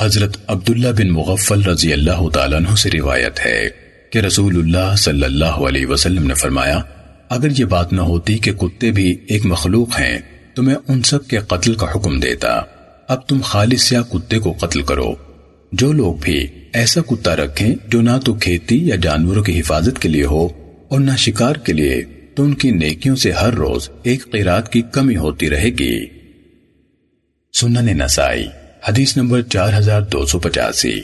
حضرت عبداللہ بن مغفل رضی اللہ تعالیٰ عنہ سے روایت ہے کہ رسول اللہ صلی اللہ علیہ وسلم نے فرمایا، اگر یہ بات نہ ہوتی کہ کتے بھی ایک مخلوق ہیں، تو میں ان سب کے قتل کا حکم دیتا۔ اب تم خالص یا کتے کو قتل کرو۔ جو لوگ بھی ایسا کتا رکھیں جو نہ تو کھیتی یا جانوروں کی حفاظت کے لیے ہو اور نہ شکار کے لیے، تو ان کی نیکیوں سے ہر روز ایک قیرات کی کمی ہوتی رہے گی۔ سنن نسائی حدیث نمبر چار ہزار دو سو پچاسی۔